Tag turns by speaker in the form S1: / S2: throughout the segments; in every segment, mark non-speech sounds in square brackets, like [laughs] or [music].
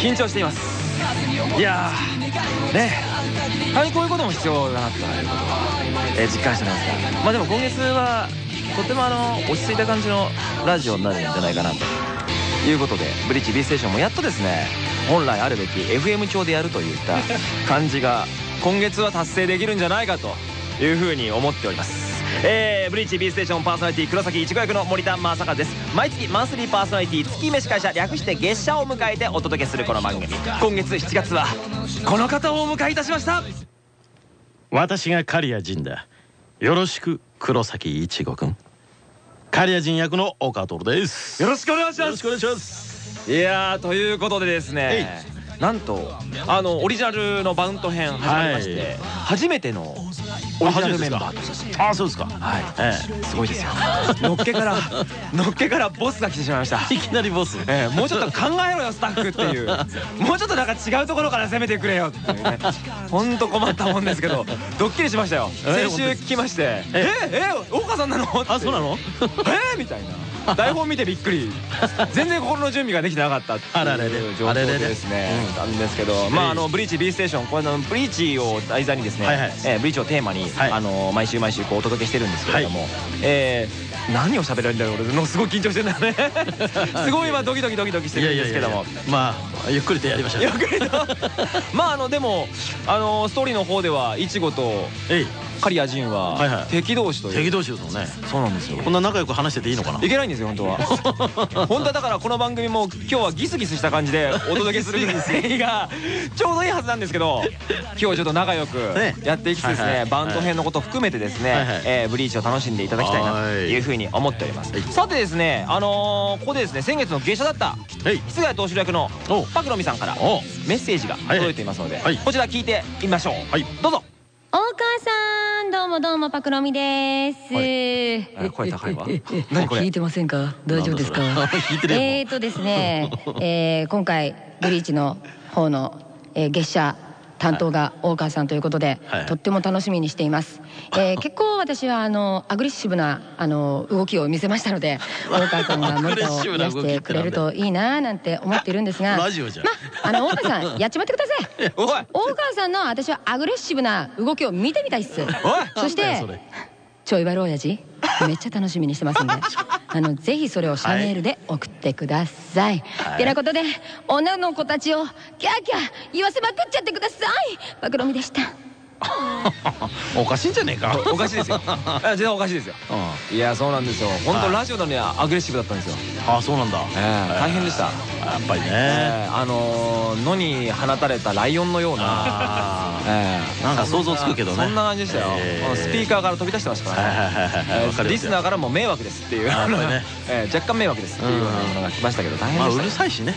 S1: 緊張しています。いやね。たまにこういうことも必要だなということは、えー、実感してますが。まあでも今月はとてもあの落ち着いた感じのラジオになるんじゃないかなということでブリッジ B ステーションもやっとですね本来あるべき FM 調でやるといった感じが今月は達成できるんじゃないかというふうに思っております。えー、ブリーチ B ステーションパーソナリティ黒崎いちご役の森田正和です。毎月マンスリーパーソナリティ月飯会社略して月謝を迎えてお届けするこの番組。今月7月はこの方をお迎えいたしました。
S2: 私が刈谷仁だ。よろしく黒崎いちごくん刈谷仁役の岡徹です。
S1: よろしくお願いします。よろし
S2: くお願いします。
S1: いやということでですねなんとあのオリジナルのバウント編始まりまして、初めてのオリジナルメンバーとして。
S2: あそうですか。
S1: はい、すごいですよ。[laughs] のっけから。[laughs] のっけからボスが来てしまいました。[laughs]
S2: いきなりボス。
S1: えもうちょっと考えろよスタッフっていう。もうちょっとなんか違うところから攻めてくれよっていうね。ほんと困ったもんですけどドッキリしましたよ。先週聞きまして「ええ。大川さんなの?」
S2: あそうなの？
S1: えみたいな [laughs] 台本見てびっくり。全然心の準備ができてなかったっていう [laughs] 状況ですね。なん。ですけど。まああのブリーチ B ステーションこれのブリーチを題材にですねブリーチをテーマにあの毎週毎週こうお届けしてるんですけれども。え何を喋られるんだろう俺のすごい緊張してんだよね。[laughs] すごい今ドキドキドキドキしてるんですけども。
S2: まあゆっくりとやりましょう。ゆっくりと。
S1: まああのでもあのストーリーの方ではいちごと刈谷仁は敵同士という。
S2: 敵同士ですもんね。
S1: そうなんですよ。
S2: こんな仲良く話してていいのかな？い
S1: けないんですよ本当は。[laughs] 本当はだからこの番組も今日はギスギスした感じでお届けするぐらいがちょうどいいはずなんですけど今日はちょっと仲良くやっていきつつですねバンド編のこと含めてですねブリーチを楽しんでいただきたいなというふうに思っております。さてですねあのここでですね先月の芸者だった室谷投手役のパクロミさんからメッセージが届いていますのでこちら聞いてみましょう。どうぞ
S3: 大川さんどうもどうもパクロミです、は
S1: い、声高いわ？[laughs]
S3: 何これ？聞いてませんか？大丈夫ですか？[laughs] えっとですね、えー、今回ブリーチの方の、えー、月謝担当が大川さんということで、はい、とっても楽しみにしています、[laughs] えー、結構私はあのアグレッシブなあの動きを見せましたので大川さんが森田を癒してくれるといいななんて思っているんですが [laughs] まあ。あの大川さん [laughs] やっちまってください。大川さんの私はアグレッシブな動きを見てみたいっす。そしてちょいバル親父めっちゃ楽しみにしてますんであのぜひそれをシャネールで送ってください。はい、てなことで女の子たちをキャーキャー言わせまくっちゃってください。バクロミでした。[laughs]
S2: おかしいんじゃねえか？
S1: おかしいですよ。[laughs] 全然おかしいですよ。いやそうなんですよ。本当ラジオのにはアグレッシブだったんですよ。
S2: ああそうなんだ。
S1: 大変でした。や
S2: っぱりね。
S1: あの野に放たれたライオンのような
S2: なんか想像つくけどね。
S1: そんな感じでしたよ。スピーカーから飛び出してましたからね。リスナーからも迷惑ですっていう。[laughs] 若干迷惑ですっていうのが来ましたけど大変でした。
S2: うるさいしね。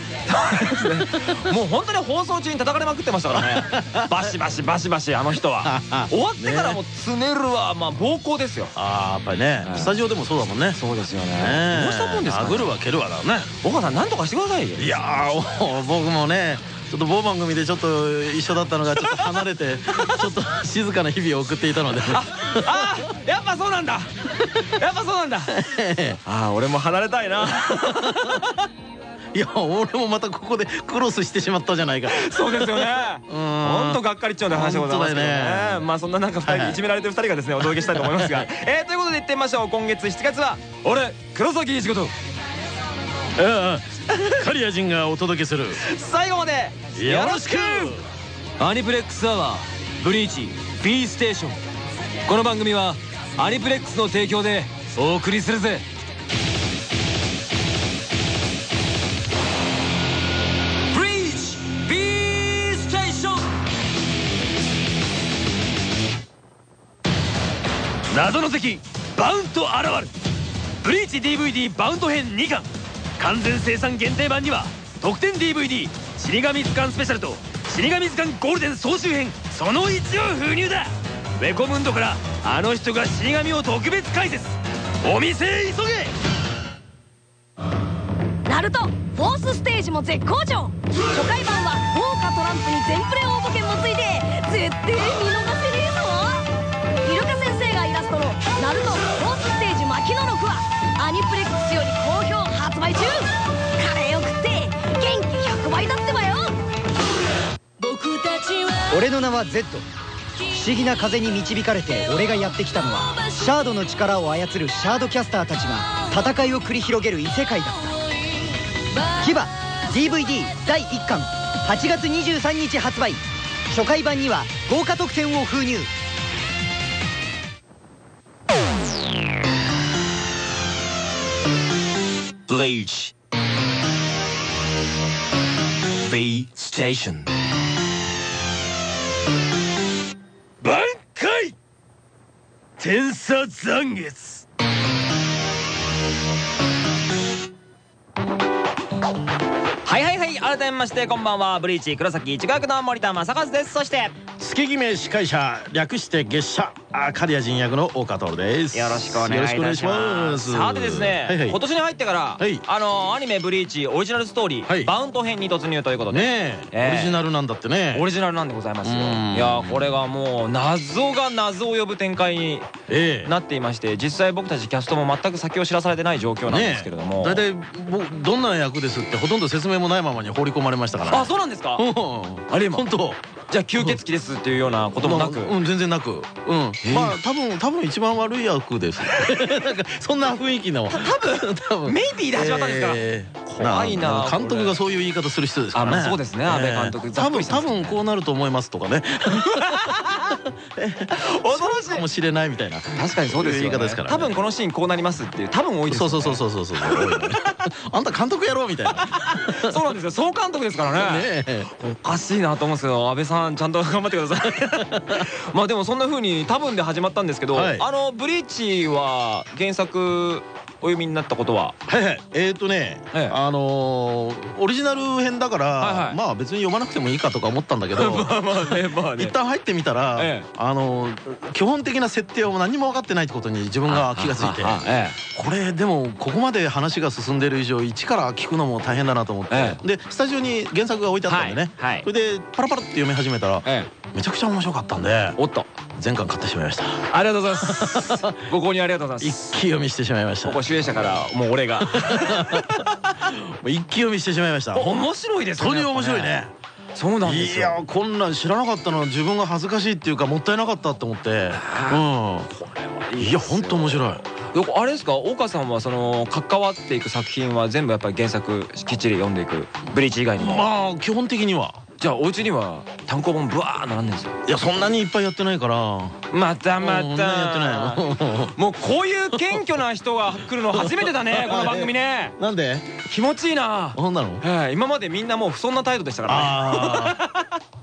S1: もう本当に放送中に叩かれまくってましたからね。バシバシバシバシあの人は [laughs] 終わってからもつねるはまあ暴行ですよ。
S2: ああやっぱりね。スタジオでもそうだもんね。
S1: そうですよね。
S2: どうしたもんですか？
S1: 殴るは蹴るわだね。岡さん何とかしてくださいよ。
S2: いや僕もねちょっと某番組でちょっと一緒だったのがちょっと離れて [laughs] ちょっと静かな日々を送っていたので。あ
S1: あやっぱそうなんだ。やっぱそうなんだ。[laughs] ああ俺も離れたいない
S2: や俺もまたここでクロスしてしまったじゃないか。
S1: そうですよね。本当がっかりっちゃうね話でございますけどね。まあそんななんか2人い。じめられてる2人がですねお届けしたいと思いますが。えーということでいってみましょう。今月7月は俺黒崎一と。
S2: ああカリア人がお届けする。
S1: 最後までよろしく。アニプレックスアワーブリーチ B ステーション。この番組はアニプレックスの提供でお送りするぜ謎の敵バウント現る。ブリーチ DVD バウント編2巻。完全生産限定版には特典 DVD 死神図鑑スペシャルと死神図鑑ゴールデン総集編。その1を封入だ。ウェコムンドからあの人が死神を特別解説。お店へ急げ。
S4: ナルトフォースステージも絶好調。初回版は豪華トランプに全プレ応募券もついて絶対見逃ナルト4ステージ牧野の負」はアニプレックスより好評発売中。カレーを食って元気100倍だってばよ。
S5: 俺の名は Z 不思議な風に導かれて俺がやってきたのはシャードの力を操るシャードキャスターたちが戦いを繰り広げる異世界だった「牙 DVD 第1巻8月23日発売。初回版には豪華特典を封入。
S6: Village B Station
S2: 挽回天差残月
S1: はいはいはい改めましてこんばんは。ブリーチ黒崎一学の森田正和です。そして
S2: 月決め司会者略して月謝あカリア人役の大川徹です。
S1: よろしくお願いいたします。さてですね、はいはい、今年に入ってから、はい、あのアニメ「ブリーチ」オリジナルストーリー、はい、バウント編に突入ということで。
S2: ねえ。ー、オリジナルなんだってね。
S1: オリジナルなんでございますよ。いやこれがもう謎が謎を呼ぶ展開になっていまして、実際僕たちキャストも全く先を知らされてない状況なんですけれども。
S2: 大体どんな役ですってほとんど説明もないままに放り込まれましたから。
S1: あそうなんですか？
S2: あれ本当。
S1: じゃあ吸血鬼ですっていうようなこともなく、
S2: うん。全然なく。うん。まあ多分多分一番悪い役です。[laughs] なんかそんな雰囲気の。
S1: 多分多分。メイビーで始まったんですか怖いな。
S2: 監督がそういう言い方する人ですからね。
S1: そうですね。安倍監督
S2: 多分多分こうなると思いますとかね。[laughs]
S1: 驚しい。
S2: かもしれないみたいな
S1: 確かにそうですよね。多分このシーンこうなりますっていう。多分多いです
S2: そうそうそうそうそうそう。[laughs] あんた監督やろうみたいな
S1: そうなんですよ。総監督ですからね。おかしいなと思うんですけど安倍さんちゃんと頑張ってください。[laughs] まあでもそんな風に多分で始まったんですけどあのブリーチは原作お読みになったことは？
S2: はいはい。えっとねあのオリジナル編だからまあ別に読まなくてもいいかとか思ったんだけど [laughs] 一旦入ってみたらあの基本的な設定を何も分かってないってことに自分が気が付いてこれでもここまで話が進んでる以上一から聞くのも大変だなと思ってでスタジオに原作が置いてあったんでね。それでパラパラって読み始めたらめちゃくちゃ面白かったんで。
S1: おっと
S2: 全巻買ってしまいました。
S1: ありがとうございます。[laughs] ご購入ありがとうございます。
S2: 一気読みしてしまいました。
S1: ここ主演者からもう俺が。[laughs]
S2: 一気読みしてしまいました。
S1: 面白いです
S2: ね本当に面白いね。
S1: そうなんです
S2: いやこんなん知らなかったのは自分が恥ずかしいっていうかもったいなかったと思って。うん。これはいや本当面白い。
S1: あれですか岡さんはその関わっていく作品は全部やっぱり原作きっちり読んでいく。ブリーチ以外にも。
S2: まあ基本的には
S1: じゃあお家には単行本ブワー並んでんですよ。
S2: いやそんなにいっぱいやってないから。
S1: またまた。やってないもうこういう謙虚な人が来るの初めてだね [laughs] この番組ね。
S2: なんで？
S1: 気持ちいいな。
S2: なんなの？
S1: 今までみんなもう不遜な態度でしたからね [laughs]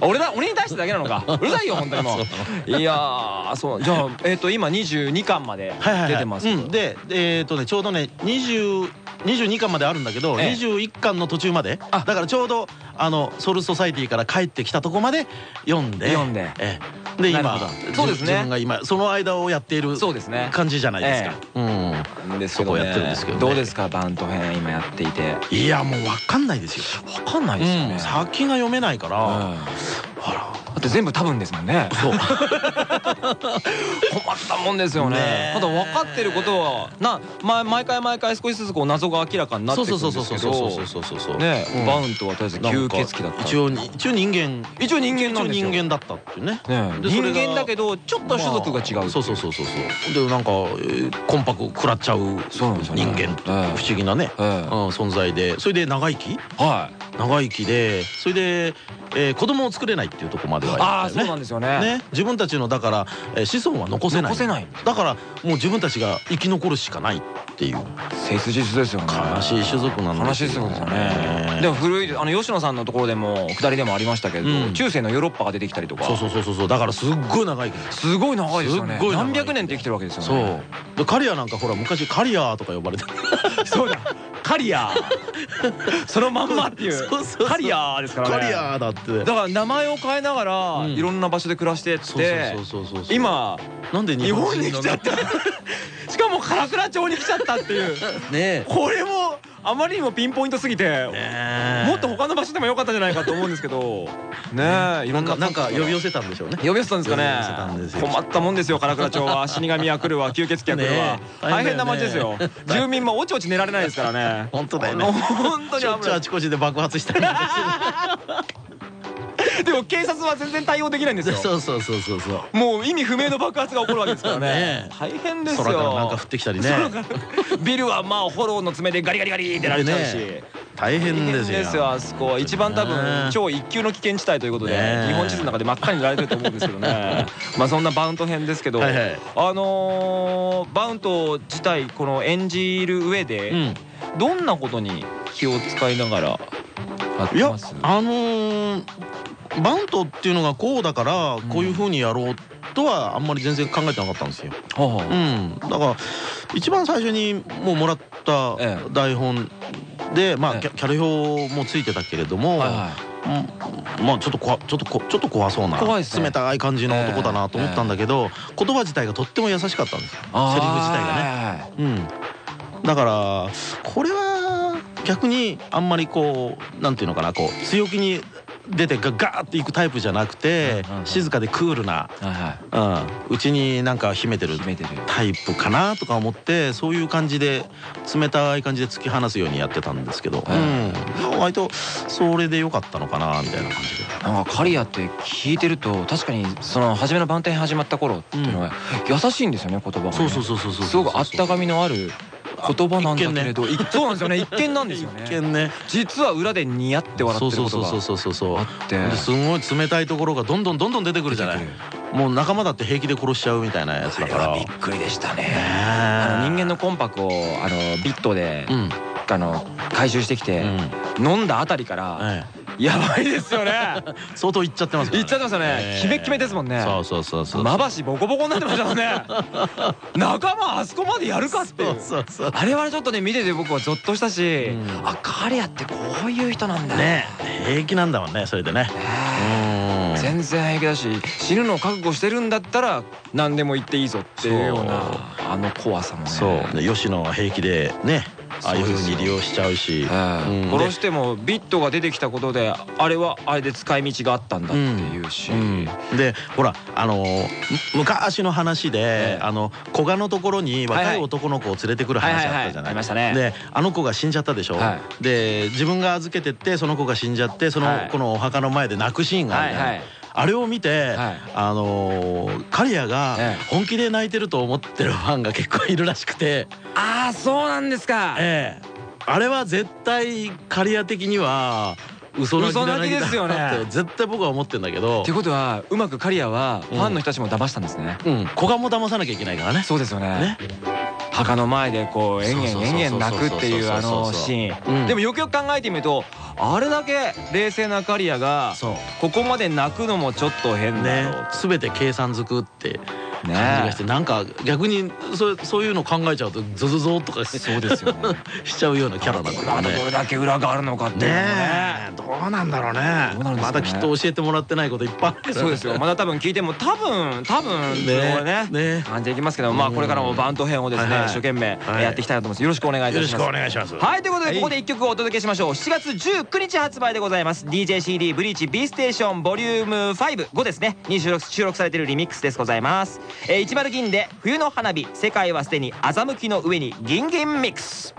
S1: 俺だ俺に対してだけなのか。うるさいよ [laughs] 本当にもう。いやそう。じゃあえっと今22巻まで出てます
S2: でえっとねちょうどね22巻まであるんだけど21巻の途中まで。だからちょうどあのソウルソサイティから帰ってきたとこまで読んで。
S1: 読んで。
S2: で今そうですね。自分が今その間をやっている感じじゃないですか。
S1: うん。ですけどやってるんですけどどうですかバント編今やっていて。
S2: いやもう分かんないですよ。
S1: 分かんないですよね。
S2: 先が読めないから
S1: だって全部多分ですもんね。そう。困ったもんですよね。ただ分かってることはな、ま、毎回毎回少しずつこう謎が明らかになってくるんですけどねバウンとはとりあえず吸血鬼だった
S2: 一応一応人間
S1: 一応人間な
S2: 人間だったっていうね
S1: 人間だけどちょっと種族が違う
S2: そうそうそうそうそうでなんか魂魄食らっちゃう人間不思議なね存在でそれで長生きはい長生きでそれでえー、子供を作れないっていうところまでは
S1: ああそうなんですよね。ね。
S2: 自分たちのだから、えー、子孫は残せない。残せない。だからもう自分たちが生き残るしかないっていう。
S1: 切実ですよね。
S2: 悲しい種族なん
S1: 悲しい種族ですよね。でも古いあの吉野さんのところでも下りでもありましたけど、うん、中世のヨーロッパが出てきたりとか。
S2: そうそうそうそう。だからすっごい長い
S1: すごい長いですよね。何百年って生きてるわけですよ
S2: ね。そう。カリアなんかほら昔カリアとか呼ばれて [laughs]
S1: そうだ。カリア。そのまんまってい [laughs] う。カリアですからね。
S2: カリアだって。
S1: だから名前を変えながらいろんな場所で暮らしてって今なんで日本に来ちゃった。[laughs] しかも唐倉町に来ちゃったっていう。ねこれもあまりにもピンポイントすぎてもっと他の場所でもよかったんじゃないかと思うんですけど。ね
S2: いろんななんか呼び寄せたんでしょうね。
S1: 呼び寄せたんですかね。困ったもんですよ唐倉町は。[laughs] 死神は来るわ吸血鬼は来るわ。大変な街ですよ。住民もおちおち寝られないですからね。[laughs]
S2: 本当だよね。
S1: 本当に
S2: あちこちで爆発したり [laughs]
S1: でも警察は全然対応できないんですよ。
S2: そうそうそうそうそう。
S1: もう意味不明の爆発が起こるわけですからね。大変ですよ。空
S2: からなんか降ってきたりね。
S1: ビルはまあフォローの爪でガリガリガリってられちゃうし。
S2: 大変ですよ。
S1: ですよあそこ一番多分超一級の危険地帯ということで日本地図の中で真っ赤に塗られてると思うんですけどね。[laughs] まあそんなバウント編ですけどあのバウント自体この演じる上でどんなことに気を使いながらやってます？
S2: あのバウントっていうのがこうだからこういうふうにやろうとはあんまり全然考えてなかったんですよ。うん、だから一番最初にもうもらった台本でまあキャラ表もついてたけれども、まあちょっとこちょっとこちょっと怖そうな冷たい感じの男だなと思ったんだけど言葉自体がとっても優しかったんですよ。セリフ自体がね。うん、だからこれは逆にあんまりこうなんていうのかなこう強気に出てガガーっていくタイプじゃなくて静かでクールなうちになんか秘めてるタイプかなとか思ってそういう感じで冷たい感じで突き放すようにやってたんですけど割とそれでよかったのかなみたいな感じで。
S1: なんかカリアって聞いてると確かにその初めの番店始まった頃っていうのは優しいんですよね言葉が、
S2: そうそうそうそう
S1: すごくあったかみのある言葉なんだけれど、ね、そうなんですよね。一見なんですよね。
S2: 一見ね。
S1: 実は裏でニヤって笑ってることが
S2: そうそうそうそうあって。すごい冷たいところがどんどんどんどん出てくるじゃない。もう仲間だって平気で殺しちゃうみたいなやつだから。
S1: びっくりでしたね。あの人間のコンパクをあのビットで、うん、あの回収してきて、うん、飲んだあたりから、はいやばいですよね。[laughs]
S2: 相当いっちゃってます
S1: いっちゃってますよね。キメキメですもんね。
S2: そうそうそうそう
S1: まばしボコボコになってましたもんね。[laughs] 仲間あそこまでやるかっていう。あれはちょっとね見てて僕はゾッとしたしあカリアってこういう人なんだ。
S2: ね。平気なんだもんねそれでね。
S1: 全然平気だし死ぬのを覚悟してるんだったら何でも言っていいぞっていうようなあの怖さもね。
S2: そう。吉野は平気でねああいうふうに利用しちゃうし、
S1: 殺してもビットが出てきたことであれはあれで使い道があったんだっていうし、
S2: でほらあの昔の話で、あの古賀のところに若い男の子を連れてくる話あったじゃない。であの子が死んじゃったでしょ、で自分が預けてってその子が死んじゃってその子のお墓の前で泣くシーンがあるじゃない。あれを見て、あの刈谷が本気で泣いてると思ってるファンが結構いるらしくて。
S1: ああそうなんですか。
S2: ええ。あれは絶対刈谷的には嘘泣きですよね。絶対僕は思ってんだけど
S1: ってことはうまく刈谷はファンの人たちも騙したんですね。
S2: うん。古賀も騙さなきゃいけないからね。
S1: そうですよね。墓の前でこう延々延々泣くっていうあのシーン。でもよくよく考えてみるとあれだけ冷静な刈谷がここまで泣くのもちょっと変だ
S2: ろう全て計算づくって感じがしてなんか逆にそうそういうの考えちゃうとゾゾゾとか
S1: そうですよ、ね、[laughs]
S2: しちゃうようなキャラなんだ
S1: ね。どれだけ裏があるのかってね。
S2: どうなんだろうね。まだきっと教えてもらってないこといっぱいある
S1: そうですよ。まだ多分聞いても多分多分ねね感じいきますけどまあこれからもバント編をですね一生懸命やっていきたいと思います。よろしくお願いいたします。よろしくお願いします。はいということでここで一曲お届けしましょう。7月19日発売でございます。DJCD ブリーチ B ステーションボリューム55ですね。に収録収録されているリミックスですございますえー、1銀で冬の花火世界はすでに欺きの上にギンギンミックス。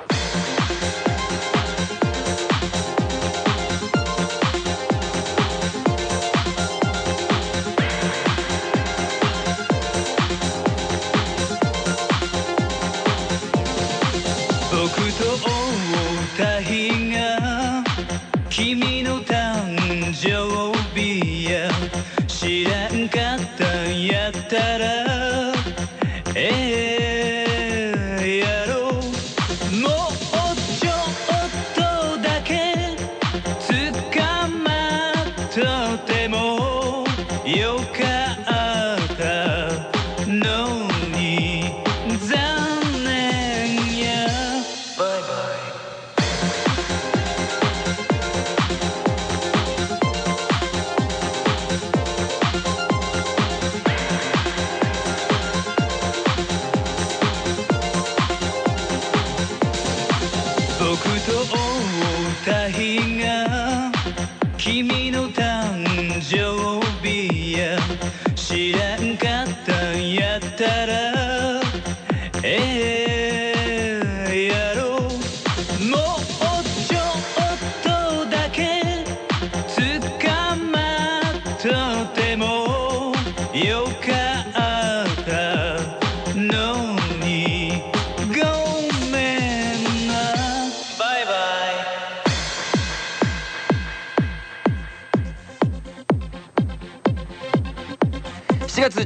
S1: 僕と会った日が君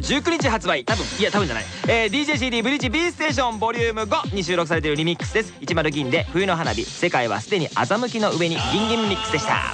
S1: 19日発売多分いや多分じゃない、えー、DJCD ブリッジ B ステーションボリューム5に収録されているリミックスです。一丸銀で冬の花火。世界はすでに欺きの上にギンギンミックスでした。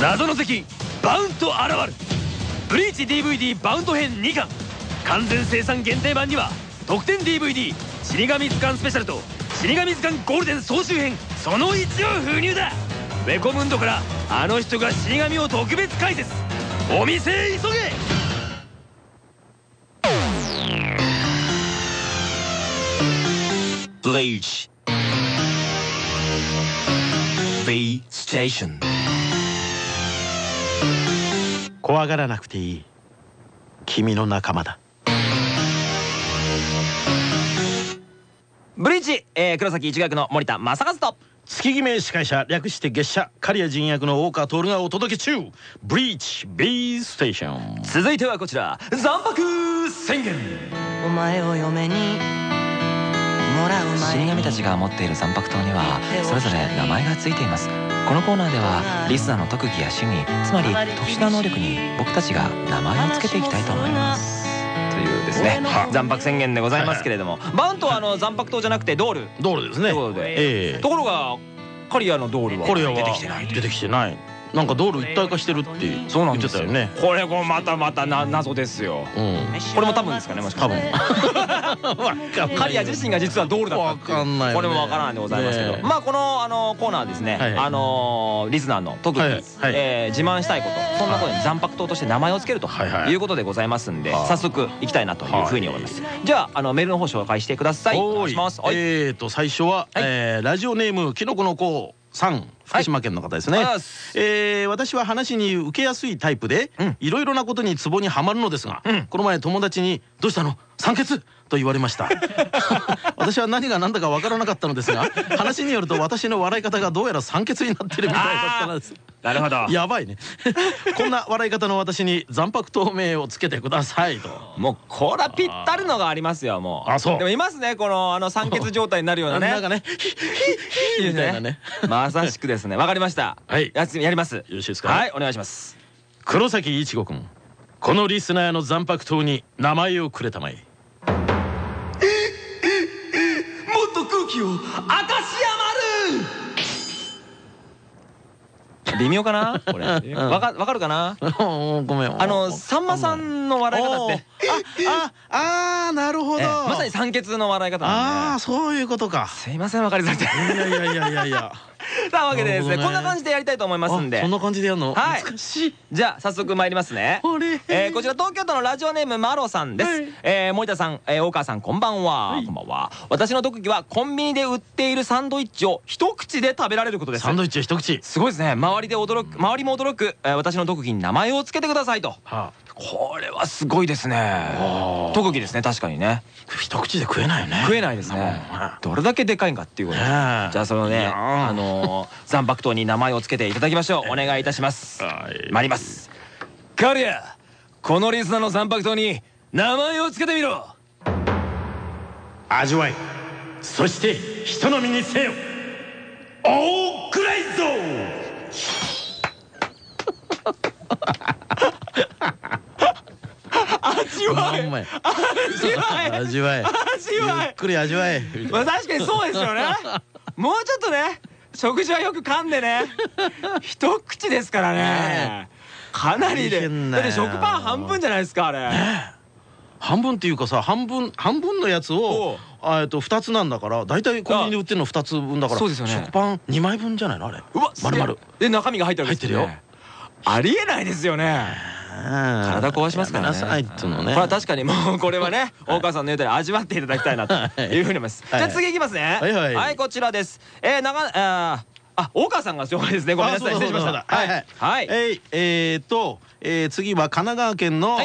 S1: 謎の敵バウント現る。ブリーチ DVD バウント編2巻。完全生産限定版には特典 DVD 死神図鑑スペシャルと死神図鑑ゴールデン総集編その1を封入だ。ウェコムンドからあの人が死神を特別解説。お店へ急げ。
S6: Bleach. B Station.
S2: 怖がらなくていい。君の仲間だ。
S1: ブリーチ、えー、黒崎一学の森田正和と。
S2: 月決め司会者略して月謝刈谷陣役の大川徹がお届け中。ブリーチ B ステーション。
S1: 続いてはこちら。残白宣言。お前を嫁に死神たちが持っている残白刀にはそれぞれ名前が付いています。このコーナーではリスナーの特技や趣味つまり特殊な能力に僕たちが名前を付けていきたいと思います。というですね。残白宣言でございますけれどもバウントはあの残白刀じゃなくてドール。
S2: ドールですね。と
S1: ころで。ところがカリアのドールは出てきてない
S2: 出てきてないなんか道路一体化してるって言ってたよね。
S1: これもまたまたな謎ですよ、これも多分ですかねもしかして。[laughs] カリア自身が実は道路だったっていう。これもわからないでございますけど。まあこのあのコーナーですね。あのリスナーの特に自慢したいことそんなことに残白刀として名前を付けるということでございますんで早速いきたいなというふうに思います。じゃああのメールの方紹介してください。お願いします。
S2: えっと最初はラジオネームきのこの子さん福島県の方ですね、はい、えー、私は話に受けやすいタイプでいろいろなことにツボにはまるのですが、うん、この前友達に「どうしたの？酸欠？と言われました。[laughs] 私は何が何だか分からなかったのですが話によると私の笑い方がどうやら酸欠になってるみたいだったのです。
S1: なるほど。
S2: やばいね。[laughs] こんな笑い方の私に残白透明をつけてくださいと。
S1: もうこらぴったりのがありますよもう。
S2: あそう。
S1: でもいますねこのあの酸欠状態になるようなね。[laughs]
S2: なんかね。みたいなね。
S1: まさしくですね。わかりました。
S2: はい。
S1: ややります。よ
S2: ろしいですか？
S1: はいお願いします。
S2: 黒崎一護君。このリスナーの残白糖に名前をくれたまえ
S1: 気を明石丸微妙かな？[laughs] これ。わかわかるかな？
S2: ごめん
S1: あのさんまさんの笑い方って。
S2: あああなるほど。
S1: まさに酸欠の笑い方あ
S2: あそういうことか。
S1: すいませんわかりづらくてい
S2: やいやいやいやいや [laughs]
S1: さあわけでですねこんな感じでやりたいと思いますんで。
S2: そんな感じでやるの？
S1: はい。じゃあ早速参りますね。えこちら東京都のラジオネームマロさんです。え森田さん大川さんこんばんは。こんばんは。私の特技はコンビニで売っているサンドイッチを一口で食べられることです。
S2: サンドイッチ一口。
S1: すごいですね。周りで驚く周りも驚く私の特技に名前を付けてくださいと。これはすごいですね。特技ですね確かにね。
S2: 一口で食えないよね。
S1: 食えないですね。どれだけでかいんかっていうことじゃあそのねあの残白糖に名前を付けていただきましょう。お願いいたします。参ります。カリアこのリスナーの残白糖に名前を付けてみろ。
S2: 味わいそして人の身にせよ。オークライゾ
S1: 味わえ味わえ
S2: 味わえ
S1: 味わえ
S2: ゆっくり味わえ。
S1: まあ確かにそうですよね。もうちょっとね食事はよく噛んでね。一口ですからね。かなりで。だって食パン半分じゃないですかあれ。
S2: 半分っていうかさ半分半分のやつをえっと2つなんだから大体コンビニで売ってるの2つ分だから食パン2枚分じゃないのあれ？
S1: うわ
S2: 丸々。
S1: で中身が入ってる
S2: 入ってるよ。
S1: ありえないですよね体壊しますからね。これは確かにもう [laughs] これはね、大川さんの言う通り味わっていただきたいなというふうに思います。じゃあ次いきますね。はいこちらです。えー長ああ大川さんが紹介ですね。ごめんなさい失礼しました。
S2: はいはいはい。ええっと次は神奈川県の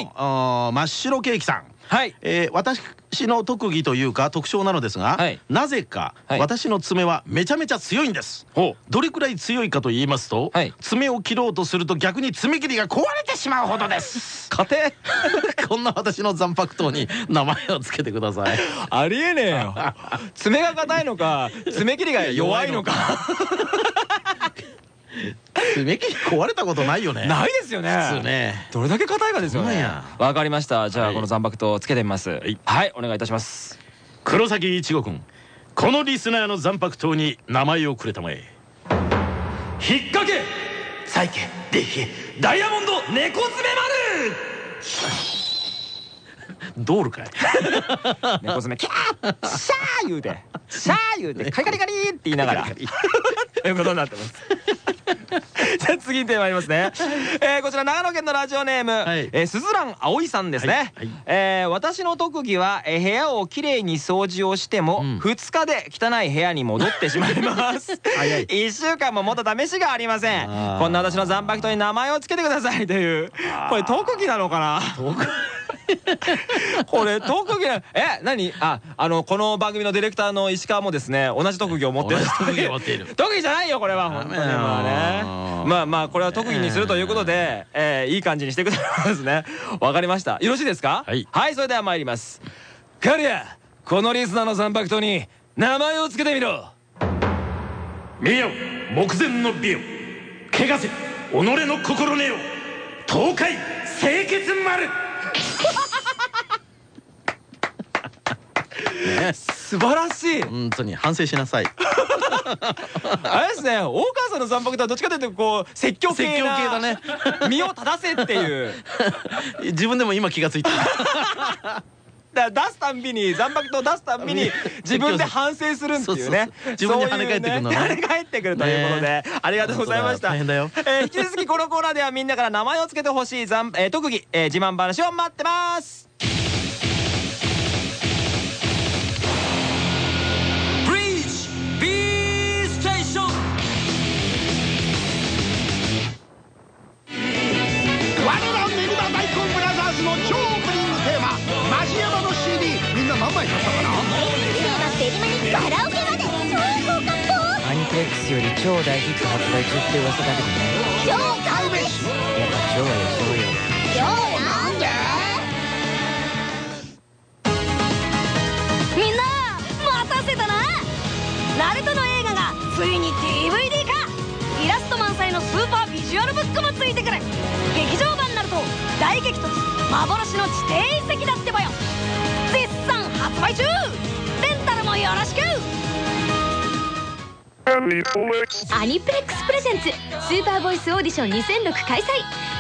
S2: 真っ白ケーキさん。はい、えー、私の特技というか特徴なのですが、はい、なぜか私の爪はめちゃめちゃ強いんです、はい、どれくらい強いかと言いますと、はい、爪を切ろうとすると逆に爪切りが壊れてしまうほどです。[laughs]
S1: 家
S2: 庭 [laughs] こんな私の残白糖に名前をつけてください。
S1: ありえねえよ。[laughs] 爪が硬いのか爪切りが弱いのか
S2: 爪切り壊れたことないよね。
S1: ないですよね。普通ね。どれだけ硬いかですよね。わかりました。じゃあこの残白糖つけてみます。はい。お願いいたします。
S2: 黒崎一護君このリスナーの残白糖に名前をくれたまえ。引っ掛け!サイケデヒダイヤモンド猫爪丸!ドールかい。
S1: 猫爪キャー!シャー言うて。シャー言うて。カリカリカリって言いながら。と [laughs] いうことになってます [laughs] じゃあ次に参りますね、えー、こちら長野県のラジオネーム、はい、えー、すずらん葵さんですね、はい。はい、えー、私の特技は、えー、部屋をきれいに掃除をしても、うん、2日で汚い部屋に戻ってしまいます。[laughs] 1週間ももっと試しがありません。こんな私の残白糖に名前をつけてくださいという。これ特技なのかな？[laughs] これ特技え何？ああのこの番組のディレクターの石川もですね同じ特技を持ってる。[laughs] 特技じゃないよこれは。本当にまあね。まあまあこれは特技にするということで、えー、いい感じにしてくださいますね。わかりました。よろしいですか？はい。それでは参ります。カリアこのリスナーの三白糖に名前を付けてみろ。
S2: 見よ目前の美よ汚せ。己の心根よ東海清潔丸
S1: ね、素晴らしい。
S2: 本当に反省しなさい。
S1: あれですね大川さんの散歩とはどっちかというとこう説教系だね。身を正せっていう。
S2: 自分でも今気が付いた。
S1: だ出すたんびに残白と出すたんびに自分で反省するっていうね。
S2: 自分に跳ね返ってくるのね。
S1: 跳ね返ってくるということでありがとうございました。大変だよ。引き続きこのコーナーではみんなから名前を付けてほしい特技自慢話を待ってます
S7: スより超大ヒット発売中って噂だけどね
S8: 超買うべし
S7: やっぱ超はよそうよ
S8: 超なんで
S4: みんな待たせたなナルトの映画がついに DVD 化イラスト満載のスーパービジュアルブックもついてくる劇場版ナルト大激突幻の地底遺跡だってばよ絶賛発売中レンタルもよろしく
S9: アニプレックスプレゼンツスーパーボイスオーディション2006開催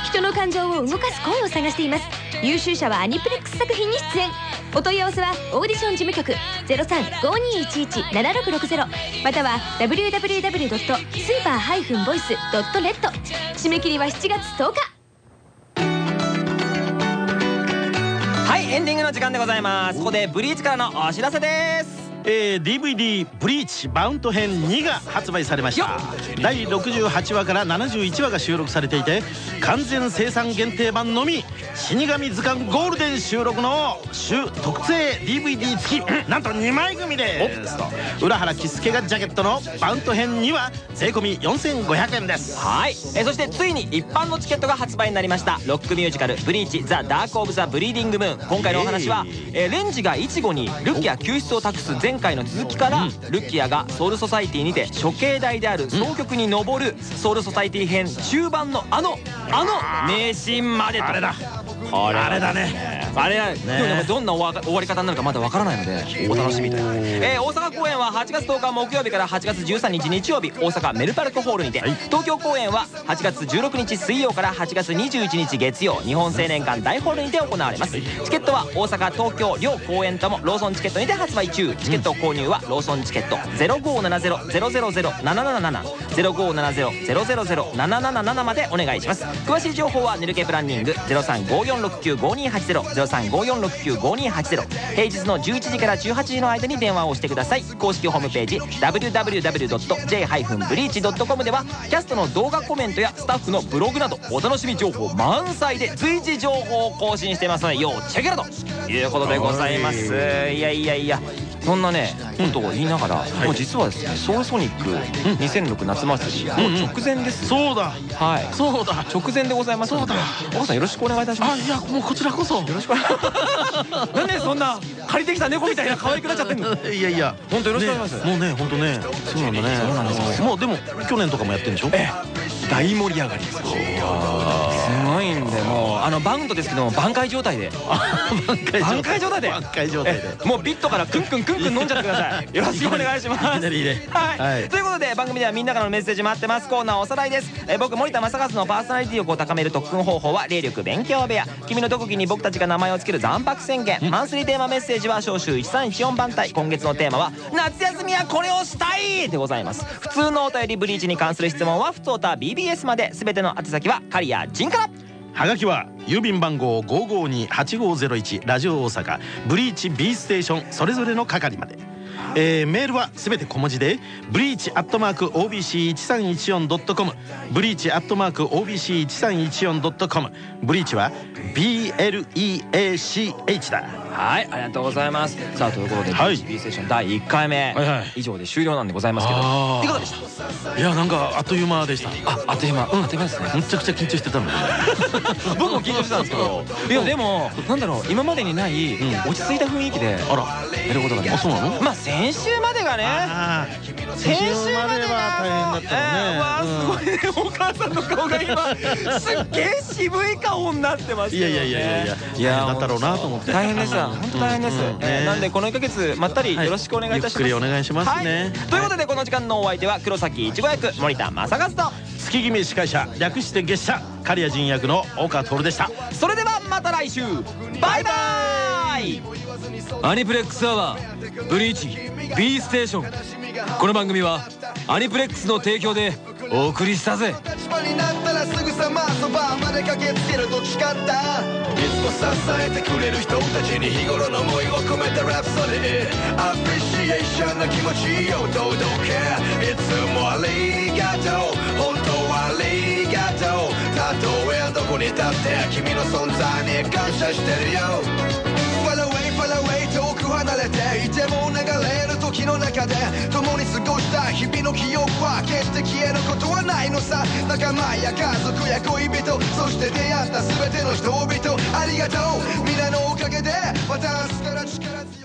S9: 人の感情を動かす声を探しています。優秀者はアニプレックス作品に出演。お問い合わせはオーディション事務局0352117660または www.super-voice.net 締め切りは7月10日。
S1: はいエンディングの時間でございます。ここでブリーチからのお知らせです。
S2: えー、DVD「ブリーチバウント編2」が発売されました。第68話から71話が収録されていて完全生産限定版のみ死神図鑑ゴールデン収録の週特製 DVD 付きなんと2枚組です。浦原喜助がジャケットのバウント編2は税込4500円です。
S1: はい、えー、そしてついに一般のチケットが発売になりました。ロックミュージカル「ブリーチ The Dark of the Bleeding Moon」今回のお話は、えー、レンジがイチゴにルキア救出を託す前回の続きから、ルキアがソウルソサイティにて処刑台である双殛に上るソウルソサイティ編中盤のあのあの名シーンまでと。これあれだね。あれでもどんな終わり方になるかまだわからないのでお楽しみとえ大阪公演は8月10日木曜日から8月13日日曜日大阪メルパルクホールにて東京公演は8月16日水曜から8月21日月曜日本青年館大ホールにて行われます。チケットは大阪東京両公演ともローソンチケットにて発売中。チケット購入はローソンチケット。0570-000-777 0570-000-777までお願いします。詳しい情報はネルケプランニング0354695280 0354695280平日の11時から18時の間に電話をしてください。公式ホームページ www.j-breach.com ではキャストの動画コメントやスタッフのブログなどお楽しみ情報満載で随時情報を更新してますので要チェケラということでございます。いやいやいやそんなねことを言いながらもう実はですねソウルソニック2006夏祭りもう直前です
S2: そうだ。
S1: はい。
S2: そうだ。
S1: 直前でございますので岡さんよろしくお願いいたします。
S2: あいやもうこちらこそ。よ
S1: ろしく [laughs] なんでそんな借りてきた猫みたいな可愛くなっちゃってんの？
S2: いやいや。
S1: 本当よろしくお願いします。
S2: もうね本当ね。そうなんだね。そうなんですもうでも去年とかもやってるんでしょ？え
S1: え。大盛り上がりですすごいんでもうあのバウンドですけども挽回状態で。挽回状態。で。
S2: 挽回状態で。
S1: もうピットからクンクンクンクン飲んじゃってください。よろしくお願いします。
S2: いいね。
S1: はい。ということで番組ではみんなからのメッセージ待ってます。コーナーおさらいです。僕森田正和のパーソナリティ力を高める特訓方法は霊力勉強部屋。君の特技に僕たちが名前を付ける残白宣言。マンスリーテーマメッセージは召集1314番隊。今月のテーマは夏休みはこれをしたいでございます。普通のお便りブリーチに関する質問は普通おた BBS まで。全ての宛先は刈谷仁か。
S2: はがきは郵便番号5528501ラジオ大阪ブリーチ B ステーションそれぞれの係まで。えー、メールはすべて小文字でブリーチアットマーク OBC1314.com ブリーチアットマーク OBC1314.com ブリーチは BLEACH だ。
S1: はいありがとうございます。さあということで、はい、B ステーション第1回目、以上で終了なんでございますけど。いかがでした
S2: いやなんかあっという間でした。
S1: ああっという間、うん、あっという間ですね。
S2: めちゃくちゃ緊張してたんだ [laughs]
S1: 僕も緊張してたんですけど。いやでもなんだろう今までにない落ち着いた雰囲気であら。やることができました。そうなの？まあ先週までがね
S2: 先週までは大変だったね。
S1: わすごいねお母さん。の顔が今すっげえ渋い顔になってました
S2: いやいやいやいやいやだったろうなと思って
S1: 大変でした本当大変ですなん。でこの1ヶ月まったりよろしくお願いいたします
S2: ゆっくりお願いしますね
S1: ということでこの時間のお相手は黒崎いちご役森田正和と
S2: 月決め司会者略して月謝刈谷陣役の岡徹でした
S1: それではまた来週バイバイアニプレックスアワーブリーチ B ステーションこの番組はアニプレックスの提供でお送りしたぜ。になったらすぐさまそばまで駆けつけると誓ったいつも支えてくれる人たちに日頃の思いを込めたラプソディアプリシエーションな気持ちを届けいつもありがとう本当はありがとうたとえどこに立って君の存在に感謝してるよ離れていても流れる時の中で共に過ごした日々の記憶は決して消えることはないのさ。仲間や家族や恋人そして出会った全ての人々ありがとう。皆のおかげでまた明日から力強く